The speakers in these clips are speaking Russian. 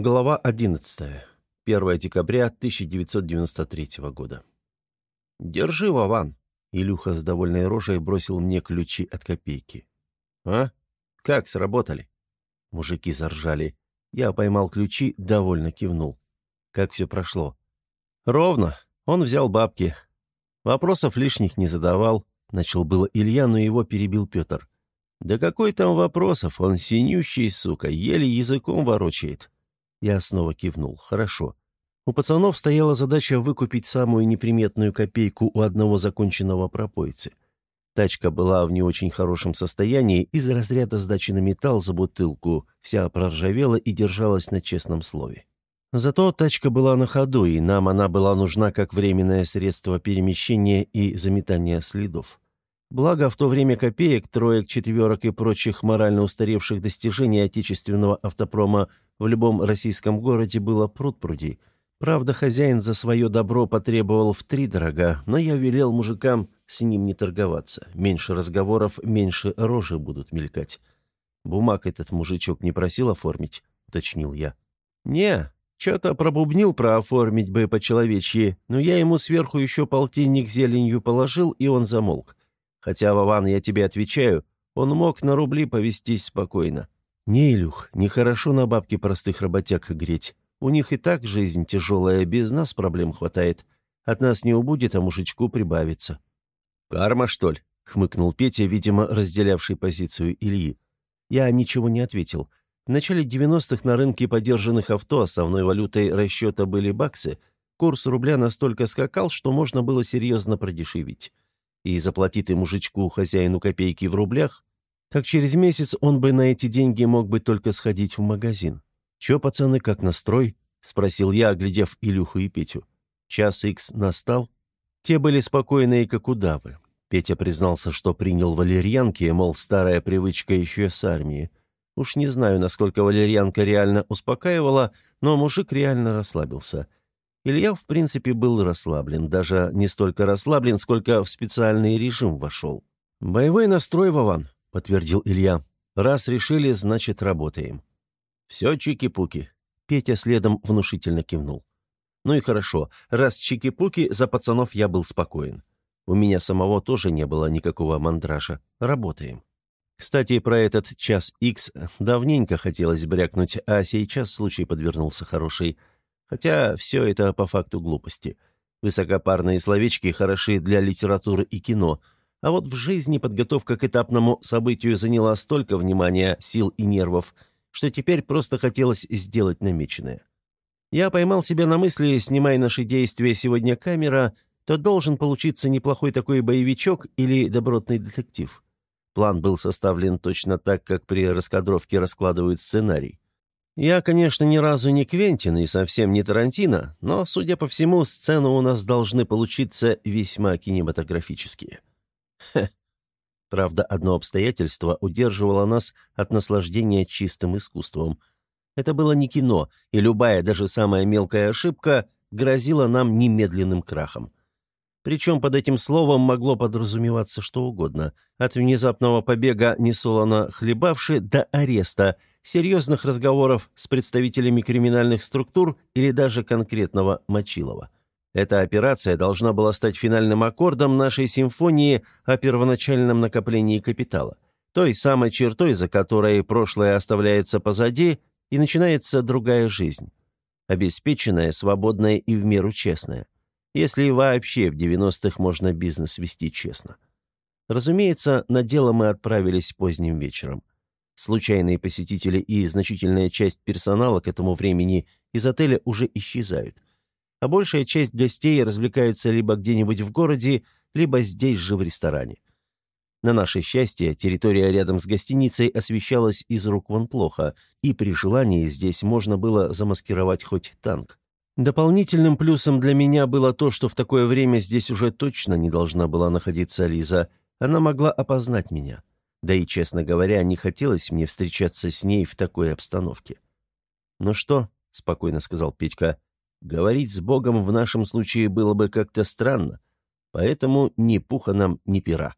Глава 11. 1 декабря 1993 года. «Держи, Вован!» Илюха с довольной рожей бросил мне ключи от копейки. «А? Как сработали?» Мужики заржали. Я поймал ключи, довольно кивнул. Как все прошло? «Ровно. Он взял бабки. Вопросов лишних не задавал». Начал было Илья, но его перебил Петр. «Да какой там вопросов? Он синющий, сука, еле языком ворочает». Я снова кивнул. «Хорошо». У пацанов стояла задача выкупить самую неприметную копейку у одного законченного пропойцы. Тачка была в не очень хорошем состоянии, из разряда сдачи на металл за бутылку, вся проржавела и держалась на честном слове. Зато тачка была на ходу, и нам она была нужна как временное средство перемещения и заметания следов. Благо, в то время копеек, троек, четверок и прочих морально устаревших достижений отечественного автопрома в любом российском городе было пруд-пруди. Правда, хозяин за свое добро потребовал в три дорога, но я велел мужикам с ним не торговаться. Меньше разговоров, меньше рожи будут мелькать. «Бумаг этот мужичок не просил оформить?» — уточнил я. «Не, что-то пробубнил про оформить бы по-человечьи, но я ему сверху еще полтинник зеленью положил, и он замолк. Хотя, Вован, я тебе отвечаю, он мог на рубли повестись спокойно. Не, Илюх, нехорошо на бабки простых работяг греть. У них и так жизнь тяжелая, без нас проблем хватает. От нас не убудет, а мужичку прибавится». «Карма, что ли?» — хмыкнул Петя, видимо, разделявший позицию Ильи. Я ничего не ответил. В начале 90-х на рынке подержанных авто основной валютой расчета были баксы. Курс рубля настолько скакал, что можно было серьезно продешевить и заплати ты мужичку хозяину копейки в рублях, так через месяц он бы на эти деньги мог бы только сходить в магазин. «Чё, пацаны, как настрой?» — спросил я, оглядев Илюху и Петю. Час икс настал. Те были спокойные, как удавы. Петя признался, что принял валерьянки, мол, старая привычка еще с армии. Уж не знаю, насколько валерьянка реально успокаивала, но мужик реально расслабился — Илья, в принципе, был расслаблен, даже не столько расслаблен, сколько в специальный режим вошел. «Боевой настрой, Вован», — подтвердил Илья. «Раз решили, значит, работаем». «Все чики-пуки», — Петя следом внушительно кивнул. «Ну и хорошо, раз чики-пуки, за пацанов я был спокоен. У меня самого тоже не было никакого мандража. Работаем». Кстати, про этот час X давненько хотелось брякнуть, а сейчас случай подвернулся хороший — Хотя все это по факту глупости. Высокопарные словечки хороши для литературы и кино, а вот в жизни подготовка к этапному событию заняла столько внимания, сил и нервов, что теперь просто хотелось сделать намеченное. Я поймал себя на мысли, снимая наши действия сегодня камера, то должен получиться неплохой такой боевичок или добротный детектив. План был составлен точно так, как при раскадровке раскладывают сценарий. Я, конечно, ни разу не Квентин и совсем не Тарантино, но, судя по всему, сцены у нас должны получиться весьма кинематографические. Хе. Правда, одно обстоятельство удерживало нас от наслаждения чистым искусством. Это было не кино, и любая, даже самая мелкая ошибка грозила нам немедленным крахом. Причем под этим словом могло подразумеваться что угодно, от внезапного побега несолоно хлебавши до ареста – серьезных разговоров с представителями криминальных структур или даже конкретного Мочилова. Эта операция должна была стать финальным аккордом нашей симфонии о первоначальном накоплении капитала, той самой чертой, за которой прошлое оставляется позади, и начинается другая жизнь. Обеспеченная, свободная и в меру честная. Если вообще в 90-х можно бизнес вести честно. Разумеется, на дело мы отправились поздним вечером. Случайные посетители и значительная часть персонала к этому времени из отеля уже исчезают. А большая часть гостей развлекается либо где-нибудь в городе, либо здесь же в ресторане. На наше счастье, территория рядом с гостиницей освещалась из рук вон плохо, и при желании здесь можно было замаскировать хоть танк. Дополнительным плюсом для меня было то, что в такое время здесь уже точно не должна была находиться Лиза. Она могла опознать меня. Да и, честно говоря, не хотелось мне встречаться с ней в такой обстановке. «Ну что?» — спокойно сказал Петька. «Говорить с Богом в нашем случае было бы как-то странно, поэтому ни пуха нам, ни пера».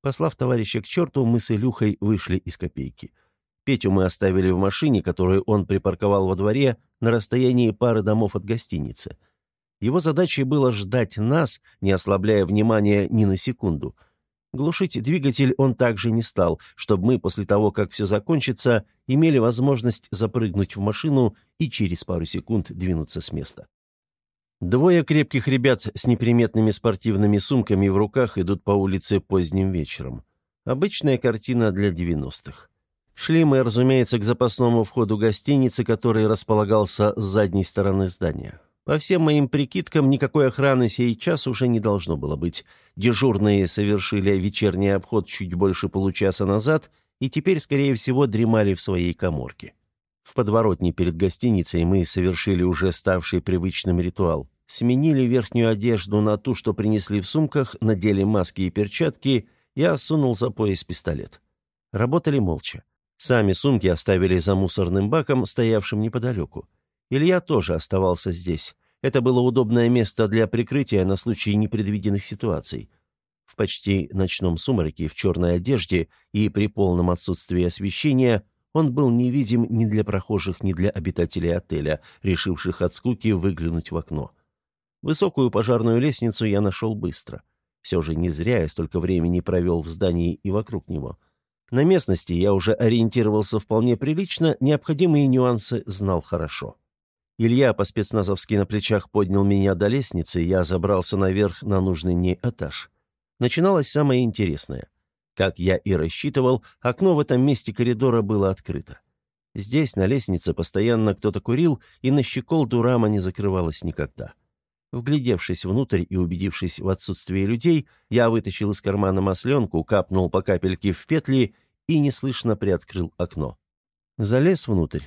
Послав товарища к черту, мы с Илюхой вышли из копейки. Петю мы оставили в машине, которую он припарковал во дворе на расстоянии пары домов от гостиницы. Его задачей было ждать нас, не ослабляя внимания ни на секунду. Глушить двигатель он также не стал, чтобы мы после того, как все закончится, имели возможность запрыгнуть в машину и через пару секунд двинуться с места. Двое крепких ребят с неприметными спортивными сумками в руках идут по улице поздним вечером. Обычная картина для 90-х. Шли мы, разумеется, к запасному входу гостиницы, который располагался с задней стороны здания. По всем моим прикидкам, никакой охраны сей час уже не должно было быть. Дежурные совершили вечерний обход чуть больше получаса назад и теперь, скорее всего, дремали в своей коморке. В подворотне перед гостиницей мы совершили уже ставший привычным ритуал. Сменили верхнюю одежду на ту, что принесли в сумках, надели маски и перчатки, я сунул за пояс пистолет. Работали молча. Сами сумки оставили за мусорным баком, стоявшим неподалеку. Илья тоже оставался здесь. Это было удобное место для прикрытия на случай непредвиденных ситуаций. В почти ночном сумраке, в черной одежде и при полном отсутствии освещения он был невидим ни для прохожих, ни для обитателей отеля, решивших от скуки выглянуть в окно. Высокую пожарную лестницу я нашел быстро. Все же не зря я столько времени провел в здании и вокруг него — на местности я уже ориентировался вполне прилично, необходимые нюансы знал хорошо. Илья по-спецназовски на плечах поднял меня до лестницы, я забрался наверх на нужный мне этаж. Начиналось самое интересное. Как я и рассчитывал, окно в этом месте коридора было открыто. Здесь, на лестнице, постоянно кто-то курил, и на щеколду рама не закрывалась никогда. Вглядевшись внутрь и убедившись в отсутствии людей, я вытащил из кармана масленку, капнул по капельке в петли и неслышно приоткрыл окно. Залез внутрь.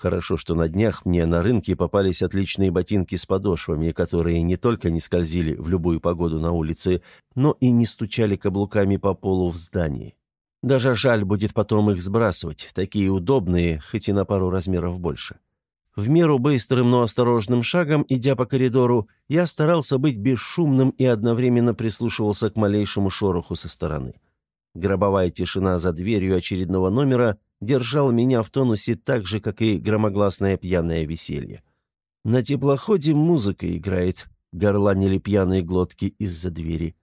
Хорошо, что на днях мне на рынке попались отличные ботинки с подошвами, которые не только не скользили в любую погоду на улице, но и не стучали каблуками по полу в здании. Даже жаль будет потом их сбрасывать, такие удобные, хоть и на пару размеров больше. В меру быстрым, но осторожным шагом, идя по коридору, я старался быть бесшумным и одновременно прислушивался к малейшему шороху со стороны. Гробовая тишина за дверью очередного номера держала меня в тонусе так же, как и громогласное пьяное веселье. На теплоходе музыка играет, горланили пьяные глотки из-за двери.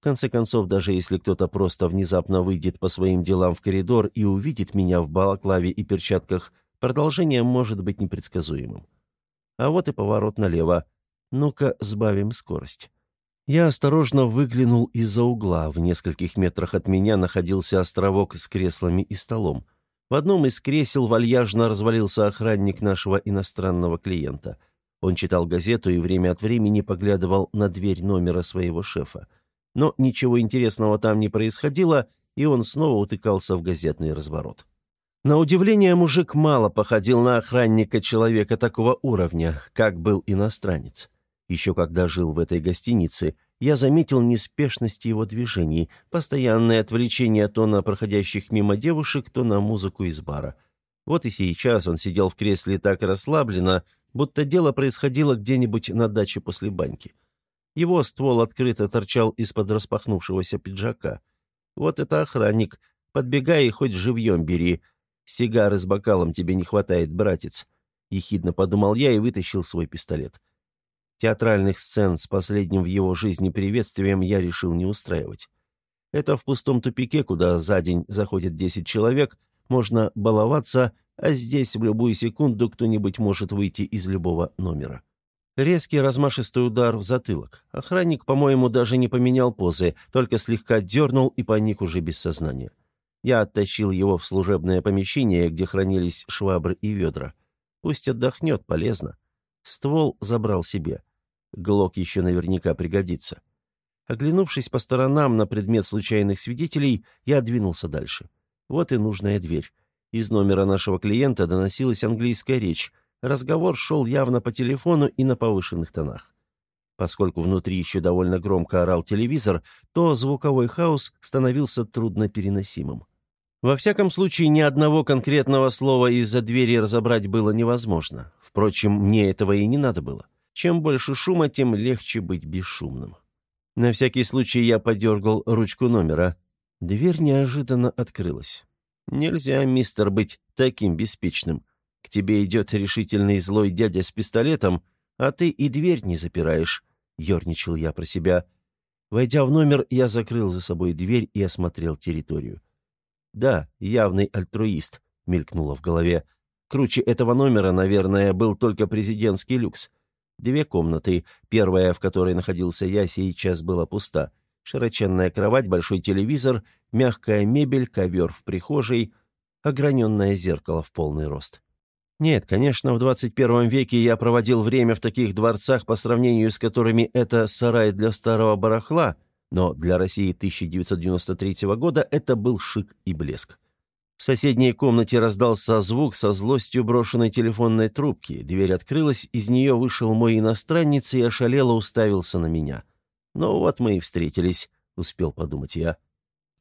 В конце концов, даже если кто-то просто внезапно выйдет по своим делам в коридор и увидит меня в балаклаве и перчатках – Продолжение может быть непредсказуемым. А вот и поворот налево. Ну-ка, сбавим скорость. Я осторожно выглянул из-за угла. В нескольких метрах от меня находился островок с креслами и столом. В одном из кресел вальяжно развалился охранник нашего иностранного клиента. Он читал газету и время от времени поглядывал на дверь номера своего шефа. Но ничего интересного там не происходило, и он снова утыкался в газетный разворот. На удивление, мужик мало походил на охранника человека такого уровня, как был иностранец. Еще когда жил в этой гостинице, я заметил неспешность его движений, постоянное отвлечение то на проходящих мимо девушек, то на музыку из бара. Вот и сейчас он сидел в кресле так расслабленно, будто дело происходило где-нибудь на даче после баньки. Его ствол открыто торчал из-под распахнувшегося пиджака. Вот это охранник, подбегай и хоть живьем бери — «Сигары с бокалом тебе не хватает, братец», — ехидно подумал я и вытащил свой пистолет. Театральных сцен с последним в его жизни приветствием я решил не устраивать. Это в пустом тупике, куда за день заходит десять человек, можно баловаться, а здесь в любую секунду кто-нибудь может выйти из любого номера. Резкий размашистый удар в затылок. Охранник, по-моему, даже не поменял позы, только слегка дернул и паник уже без сознания. Я оттащил его в служебное помещение, где хранились швабры и ведра. Пусть отдохнет, полезно. Ствол забрал себе. Глок еще наверняка пригодится. Оглянувшись по сторонам на предмет случайных свидетелей, я двинулся дальше. Вот и нужная дверь. Из номера нашего клиента доносилась английская речь. Разговор шел явно по телефону и на повышенных тонах. Поскольку внутри еще довольно громко орал телевизор, то звуковой хаос становился труднопереносимым. Во всяком случае, ни одного конкретного слова из-за двери разобрать было невозможно. Впрочем, мне этого и не надо было. Чем больше шума, тем легче быть бесшумным. На всякий случай я подергал ручку номера. Дверь неожиданно открылась. Нельзя, мистер, быть таким беспечным. К тебе идет решительный злой дядя с пистолетом, а ты и дверь не запираешь», — ерничал я про себя. Войдя в номер, я закрыл за собой дверь и осмотрел территорию. «Да, явный альтруист», — мелькнуло в голове. «Круче этого номера, наверное, был только президентский люкс. Две комнаты, первая, в которой находился я, сейчас была пуста. Широченная кровать, большой телевизор, мягкая мебель, ковер в прихожей, ограненное зеркало в полный рост. Нет, конечно, в 21 веке я проводил время в таких дворцах, по сравнению с которыми это сарай для старого барахла, но для России 1993 года это был шик и блеск. В соседней комнате раздался звук со злостью брошенной телефонной трубки. Дверь открылась, из нее вышел мой иностранец и ошалело уставился на меня. «Ну вот мы и встретились», — успел подумать я.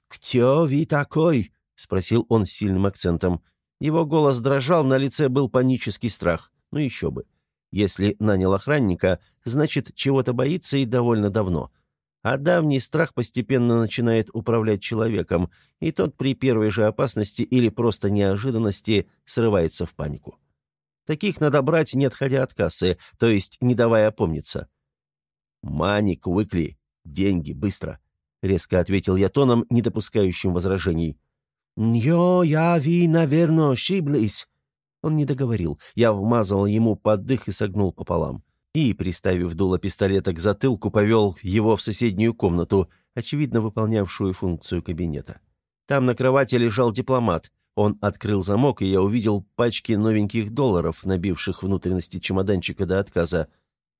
«Кто вы такой?» — спросил он с сильным акцентом. Его голос дрожал, на лице был панический страх. Ну еще бы. Если нанял охранника, значит, чего-то боится и довольно давно. А давний страх постепенно начинает управлять человеком, и тот при первой же опасности или просто неожиданности срывается в панику. Таких надо брать, не отходя от кассы, то есть не давая опомниться. «Маник, выкли! Деньги, быстро!» — резко ответил я тоном, не допускающим возражений. «Ньо, я ви, наверное, ошиблись!» Он не договорил. Я вмазал ему под дых и согнул пополам и, приставив дуло пистолета к затылку, повел его в соседнюю комнату, очевидно выполнявшую функцию кабинета. Там на кровати лежал дипломат. Он открыл замок, и я увидел пачки новеньких долларов, набивших внутренности чемоданчика до отказа.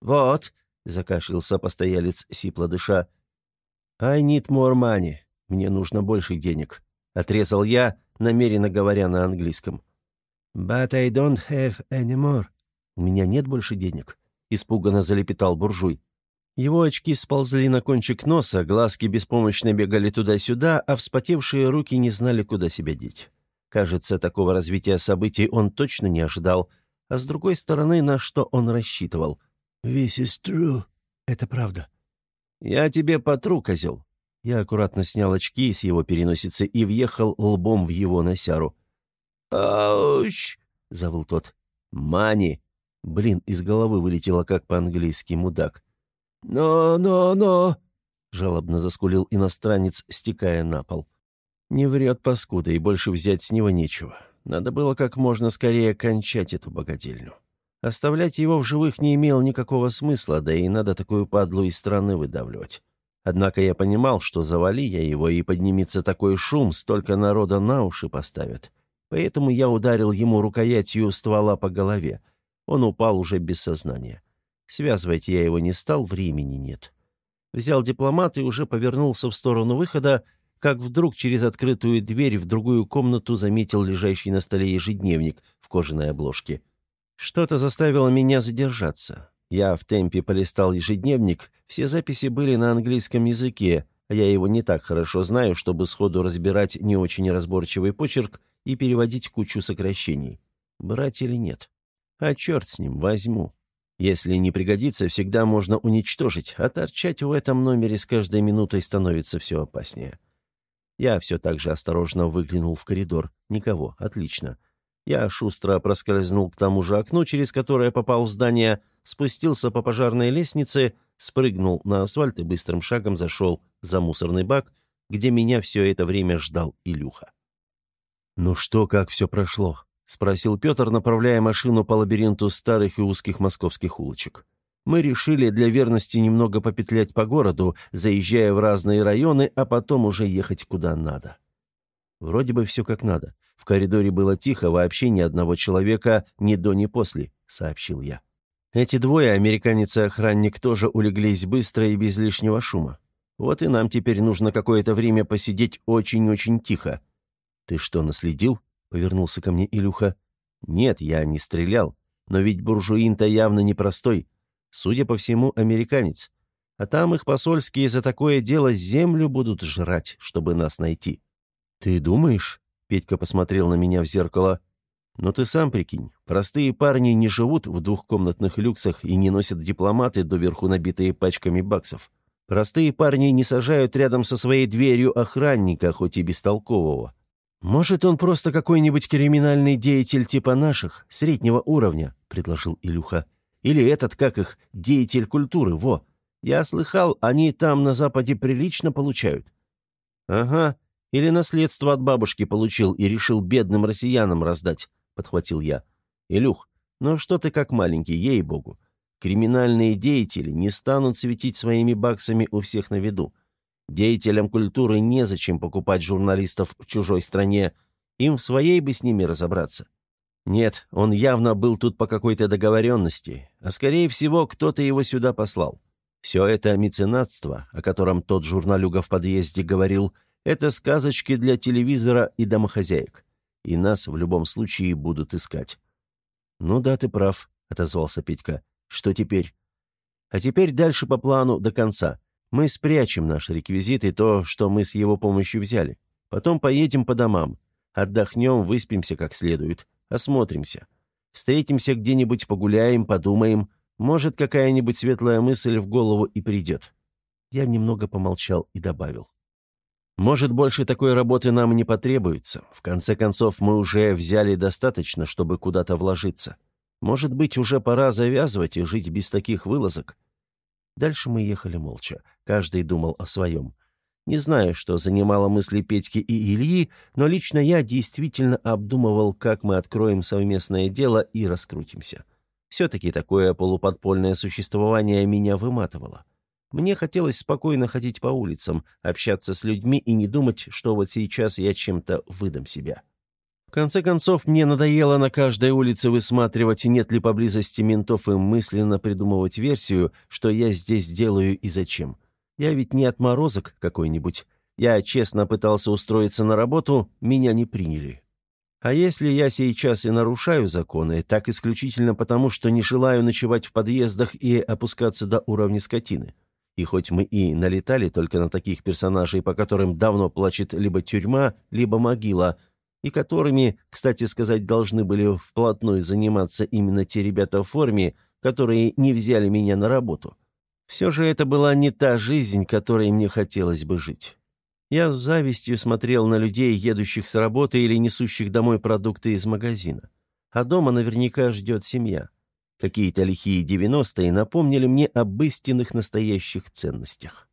«Вот», — закашлялся постоялец, сипло дыша, — «I need more money. Мне нужно больше денег», — отрезал я, намеренно говоря на английском. «But I don't have any more». «У меня нет больше денег», испуганно залепетал буржуй. Его очки сползли на кончик носа, глазки беспомощно бегали туда-сюда, а вспотевшие руки не знали, куда себя деть. Кажется, такого развития событий он точно не ожидал, а с другой стороны, на что он рассчитывал. «This is true. Это правда». «Я тебе потру, козел». Я аккуратно снял очки с его переносицы и въехал лбом в его носяру. «Ауч!» — завыл тот. «Мани!» Блин, из головы вылетело как по-английски мудак. «Но-но-но!» — жалобно заскулил иностранец, стекая на пол. «Не врет паскуда, и больше взять с него нечего. Надо было как можно скорее кончать эту богадельню. Оставлять его в живых не имело никакого смысла, да и надо такую падлу из страны выдавливать. Однако я понимал, что завали я его, и поднимется такой шум, столько народа на уши поставят. Поэтому я ударил ему рукоятью ствола по голове — он упал уже без сознания. Связывать я его не стал, времени нет. Взял дипломат и уже повернулся в сторону выхода, как вдруг через открытую дверь в другую комнату заметил лежащий на столе ежедневник в кожаной обложке. Что-то заставило меня задержаться. Я в темпе полистал ежедневник, все записи были на английском языке, а я его не так хорошо знаю, чтобы сходу разбирать не очень разборчивый почерк и переводить кучу сокращений. Брать или нет? А черт с ним, возьму. Если не пригодится, всегда можно уничтожить, а торчать в этом номере с каждой минутой становится все опаснее. Я все так же осторожно выглянул в коридор. Никого. Отлично. Я шустро проскользнул к тому же окну, через которое попал в здание, спустился по пожарной лестнице, спрыгнул на асфальт и быстрым шагом зашел за мусорный бак, где меня все это время ждал Илюха. «Ну что, как все прошло?» — спросил Петр, направляя машину по лабиринту старых и узких московских улочек. Мы решили для верности немного попетлять по городу, заезжая в разные районы, а потом уже ехать куда надо. Вроде бы все как надо. В коридоре было тихо, вообще ни одного человека ни до, ни после, сообщил я. Эти двое, американец и охранник, тоже улеглись быстро и без лишнего шума. Вот и нам теперь нужно какое-то время посидеть очень-очень тихо. Ты что, наследил? Повернулся ко мне Илюха. «Нет, я не стрелял. Но ведь буржуин-то явно непростой. Судя по всему, американец. А там их посольские за такое дело землю будут жрать, чтобы нас найти». «Ты думаешь?» — Петька посмотрел на меня в зеркало. «Но ты сам прикинь, простые парни не живут в двухкомнатных люксах и не носят дипломаты, доверху набитые пачками баксов. Простые парни не сажают рядом со своей дверью охранника, хоть и бестолкового. «Может, он просто какой-нибудь криминальный деятель типа наших, среднего уровня», — предложил Илюха. «Или этот, как их, деятель культуры, во. Я слыхал, они там на Западе прилично получают». «Ага, или наследство от бабушки получил и решил бедным россиянам раздать», — подхватил я. «Илюх, ну что ты как маленький, ей-богу. Криминальные деятели не станут светить своими баксами у всех на виду. Деятелям культуры незачем покупать журналистов в чужой стране, им в своей бы с ними разобраться. Нет, он явно был тут по какой-то договоренности, а скорее всего кто-то его сюда послал. Все это меценатство, о котором тот журналюга в подъезде говорил, это сказочки для телевизора и домохозяек. И нас в любом случае будут искать. «Ну да, ты прав», — отозвался Петька. «Что теперь?» «А теперь дальше по плану до конца. Мы спрячем наш реквизит и то, что мы с его помощью взяли. Потом поедем по домам. Отдохнем, выспимся как следует. Осмотримся. Встретимся где-нибудь, погуляем, подумаем. Может, какая-нибудь светлая мысль в голову и придет». Я немного помолчал и добавил. «Может, больше такой работы нам не потребуется. В конце концов, мы уже взяли достаточно, чтобы куда-то вложиться. Может быть, уже пора завязывать и жить без таких вылазок. Дальше мы ехали молча. Каждый думал о своем. Не знаю, что занимало мысли Петьки и Ильи, но лично я действительно обдумывал, как мы откроем совместное дело и раскрутимся. Все-таки такое полуподпольное существование меня выматывало. Мне хотелось спокойно ходить по улицам, общаться с людьми и не думать, что вот сейчас я чем-то выдам себя. Конце концов, мне надоело на каждой улице высматривать, нет ли поблизости ментов и мысленно придумывать версию, что я здесь делаю и зачем. Я ведь не отморозок какой-нибудь. Я честно пытался устроиться на работу, меня не приняли. А если я сейчас и нарушаю законы, так исключительно потому, что не желаю ночевать в подъездах и опускаться до уровня скотины. И хоть мы и налетали только на таких персонажей, по которым давно плачет либо тюрьма, либо могила – и которыми, кстати сказать, должны были вплотную заниматься именно те ребята в форме, которые не взяли меня на работу. Все же это была не та жизнь, которой мне хотелось бы жить. Я с завистью смотрел на людей, едущих с работы или несущих домой продукты из магазина. А дома наверняка ждет семья. Какие-то лихие девяностые напомнили мне об истинных настоящих ценностях.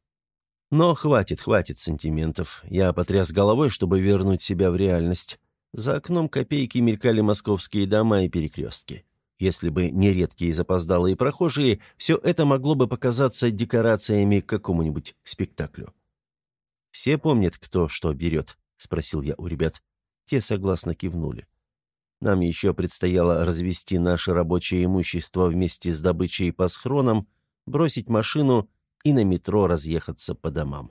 Но хватит, хватит сантиментов. Я потряс головой, чтобы вернуть себя в реальность. За окном копейки мелькали московские дома и перекрестки. Если бы не редкие запоздалые прохожие, все это могло бы показаться декорациями к какому-нибудь спектаклю. «Все помнят, кто что берет?» — спросил я у ребят. Те согласно кивнули. Нам еще предстояло развести наше рабочее имущество вместе с добычей по схронам, бросить машину и на метро разъехаться по домам.